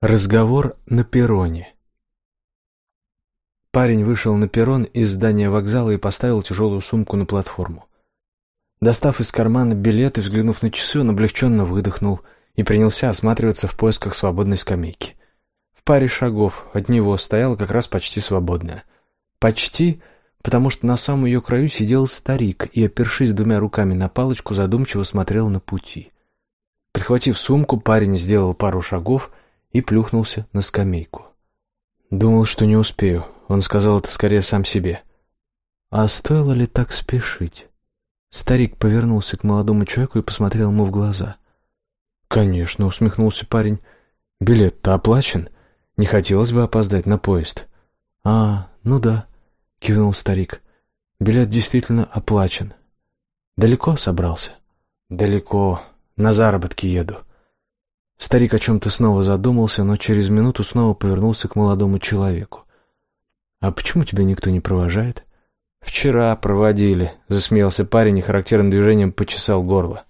Разговор на перроне. Парень вышел на перрон из здания вокзала и поставил тяжелую сумку на платформу. Достав из кармана билет и взглянув на часы, он облегченно выдохнул и принялся осматриваться в поисках свободной скамейки. В паре шагов от него стояла как раз почти свободная. Почти, потому что на самом ее краю сидел старик и, опершись двумя руками на палочку, задумчиво смотрел на пути. Подхватив сумку, парень сделал пару шагов — и плюхнулся на скамейку. Думал, что не успею. Он сказал это скорее сам себе. А стоило ли так спешить? Старик повернулся к молодому человеку и посмотрел ему в глаза. «Конечно», — усмехнулся парень. «Билет-то оплачен. Не хотелось бы опоздать на поезд». «А, ну да», — кивнул старик. «Билет действительно оплачен. Далеко собрался?» «Далеко. На заработки еду. Старик о чем-то снова задумался, но через минуту снова повернулся к молодому человеку. «А почему тебя никто не провожает?» «Вчера проводили», — засмеялся парень и характерным движением почесал горло.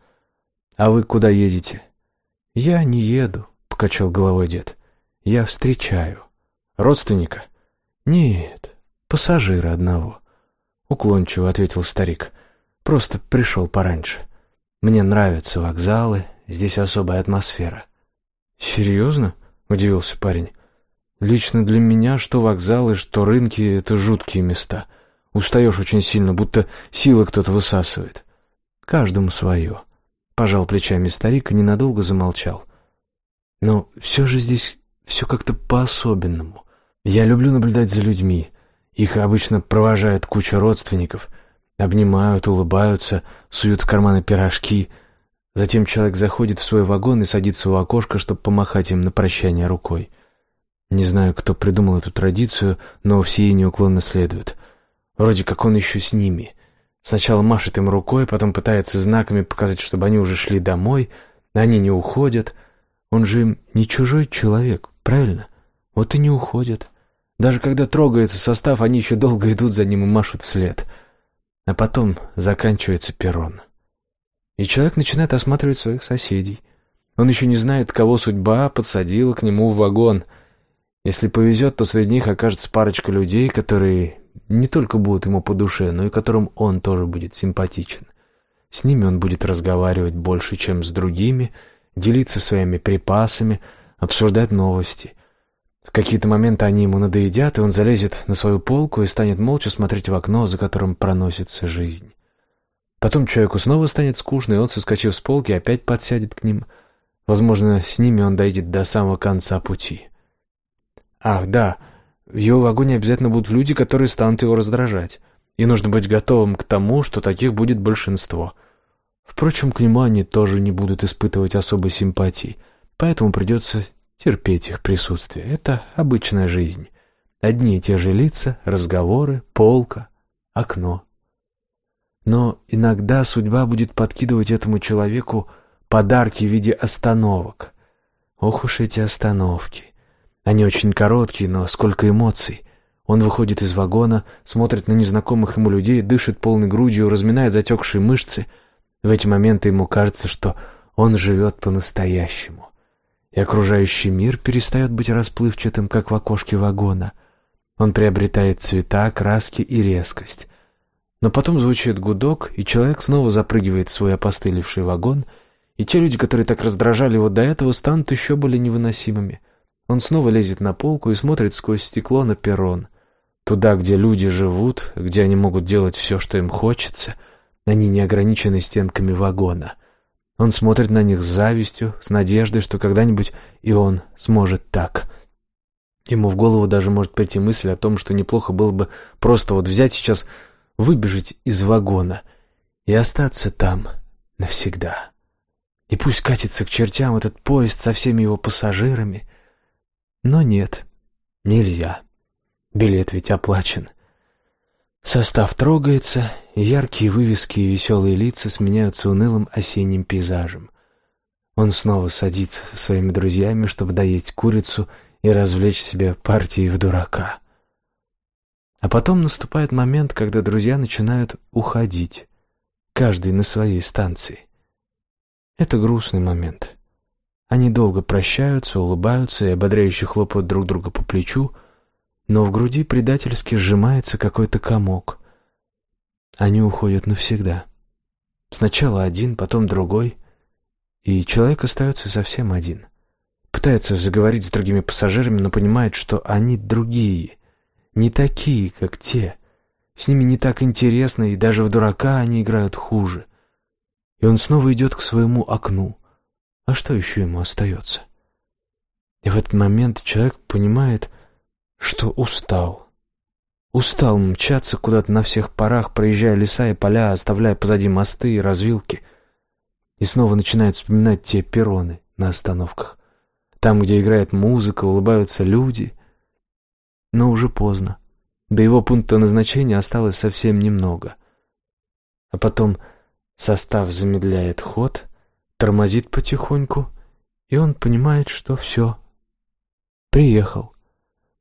«А вы куда едете?» «Я не еду», — покачал головой дед. «Я встречаю». «Родственника?» «Нет, пассажира одного», — уклончиво ответил старик. «Просто пришел пораньше. Мне нравятся вокзалы, здесь особая атмосфера». «Серьезно?» — удивился парень. «Лично для меня что вокзалы, что рынки — это жуткие места. Устаешь очень сильно, будто силы кто-то высасывает. Каждому свое». Пожал плечами старик и ненадолго замолчал. «Но все же здесь все как-то по-особенному. Я люблю наблюдать за людьми. Их обычно провожает куча родственников. Обнимают, улыбаются, суют в карманы пирожки — Затем человек заходит в свой вагон и садится у окошка, чтобы помахать им на прощание рукой. Не знаю, кто придумал эту традицию, но все ей неуклонно следуют. Вроде как он еще с ними. Сначала машет им рукой, потом пытается знаками показать, чтобы они уже шли домой, но они не уходят. Он же им не чужой человек, правильно? Вот и не уходят. Даже когда трогается состав, они еще долго идут за ним и машут след. А потом заканчивается перрон. И человек начинает осматривать своих соседей. Он еще не знает, кого судьба подсадила к нему в вагон. Если повезет, то среди них окажется парочка людей, которые не только будут ему по душе, но и которым он тоже будет симпатичен. С ними он будет разговаривать больше, чем с другими, делиться своими припасами, обсуждать новости. В какие-то моменты они ему надоедят, и он залезет на свою полку и станет молча смотреть в окно, за которым проносится жизнь. Потом человеку снова станет скучно, и он, соскочив с полки, опять подсядет к ним. Возможно, с ними он дойдет до самого конца пути. Ах, да, в его вагоне обязательно будут люди, которые станут его раздражать. И нужно быть готовым к тому, что таких будет большинство. Впрочем, к нему они тоже не будут испытывать особой симпатии, поэтому придется терпеть их присутствие. Это обычная жизнь. Одни и те же лица, разговоры, полка, окно. Но иногда судьба будет подкидывать этому человеку подарки в виде остановок. Ох уж эти остановки. Они очень короткие, но сколько эмоций. Он выходит из вагона, смотрит на незнакомых ему людей, дышит полной грудью, разминает затекшие мышцы. В эти моменты ему кажется, что он живет по-настоящему. И окружающий мир перестает быть расплывчатым, как в окошке вагона. Он приобретает цвета, краски и резкость. Но потом звучит гудок, и человек снова запрыгивает в свой опостылевший вагон, и те люди, которые так раздражали его до этого, станут еще более невыносимыми. Он снова лезет на полку и смотрит сквозь стекло на перрон. Туда, где люди живут, где они могут делать все, что им хочется, они не ограничены стенками вагона. Он смотрит на них с завистью, с надеждой, что когда-нибудь и он сможет так. Ему в голову даже может прийти мысль о том, что неплохо было бы просто вот взять сейчас выбежать из вагона и остаться там навсегда. И пусть катится к чертям этот поезд со всеми его пассажирами. Но нет, нельзя. Билет ведь оплачен. Состав трогается, и яркие вывески и веселые лица сменяются унылым осенним пейзажем. Он снова садится со своими друзьями, чтобы доесть курицу и развлечь себя партией в дурака. А потом наступает момент, когда друзья начинают уходить, каждый на своей станции. Это грустный момент. Они долго прощаются, улыбаются и ободряюще хлопают друг друга по плечу, но в груди предательски сжимается какой-то комок. Они уходят навсегда. Сначала один, потом другой, и человек остается совсем один. Пытается заговорить с другими пассажирами, но понимает, что они другие, не такие, как те. С ними не так интересно, и даже в дурака они играют хуже. И он снова идет к своему окну — а что еще ему остается? И в этот момент человек понимает, что устал. Устал мчаться куда-то на всех парах, проезжая леса и поля, оставляя позади мосты и развилки. И снова начинает вспоминать те перроны на остановках. Там, где играет музыка, улыбаются люди. Но уже поздно. До его пункта назначения осталось совсем немного. А потом состав замедляет ход, тормозит потихоньку, и он понимает, что все. Приехал.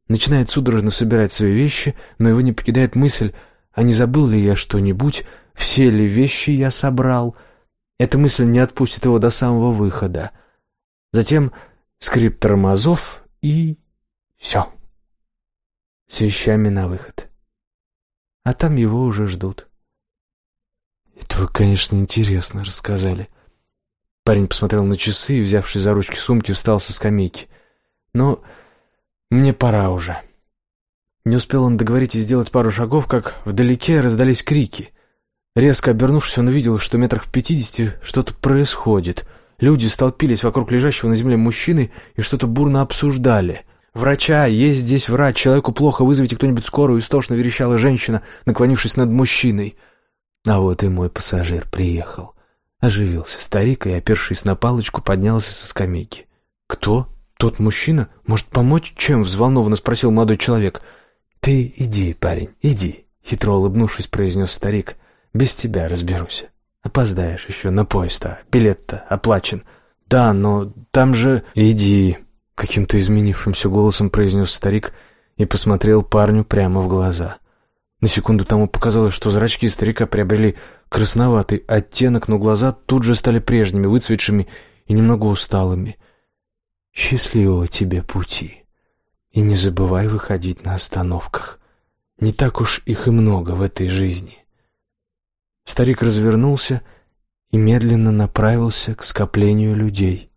Начинает судорожно собирать свои вещи, но его не покидает мысль, а не забыл ли я что-нибудь, все ли вещи я собрал. Эта мысль не отпустит его до самого выхода. Затем скрип тормозов и... все. С вещами на выход. А там его уже ждут. «Это вы, конечно, интересно рассказали», Парень посмотрел на часы и, взявшись за ручки сумки, встал со скамейки. «Ну, мне пора уже». Не успел он договорить и сделать пару шагов, как вдалеке раздались крики. Резко обернувшись, он увидел, что метрах в пятидесяти что-то происходит. Люди столпились вокруг лежащего на земле мужчины и что-то бурно обсуждали. «Врача! Есть здесь врач! Человеку плохо! Вызовите кто-нибудь скорую!» Истошно верещала женщина, наклонившись над мужчиной. А вот и мой пассажир приехал. Оживился старик и, опершись на палочку, поднялся со скамейки. «Кто? Тот мужчина? Может, помочь? Чем?» — взволнованно спросил молодой человек. «Ты иди, парень, иди», — хитро улыбнувшись, произнес старик. «Без тебя разберусь. Опоздаешь еще на поезд, а билет-то оплачен». «Да, но там же...» «Иди», — каким-то изменившимся голосом произнес старик и посмотрел парню прямо в глаза. На секунду тому показалось, что зрачки старика приобрели красноватый оттенок, но глаза тут же стали прежними, выцветшими и немного усталыми. «Счастливого тебе пути! И не забывай выходить на остановках. Не так уж их и много в этой жизни». Старик развернулся и медленно направился к скоплению людей.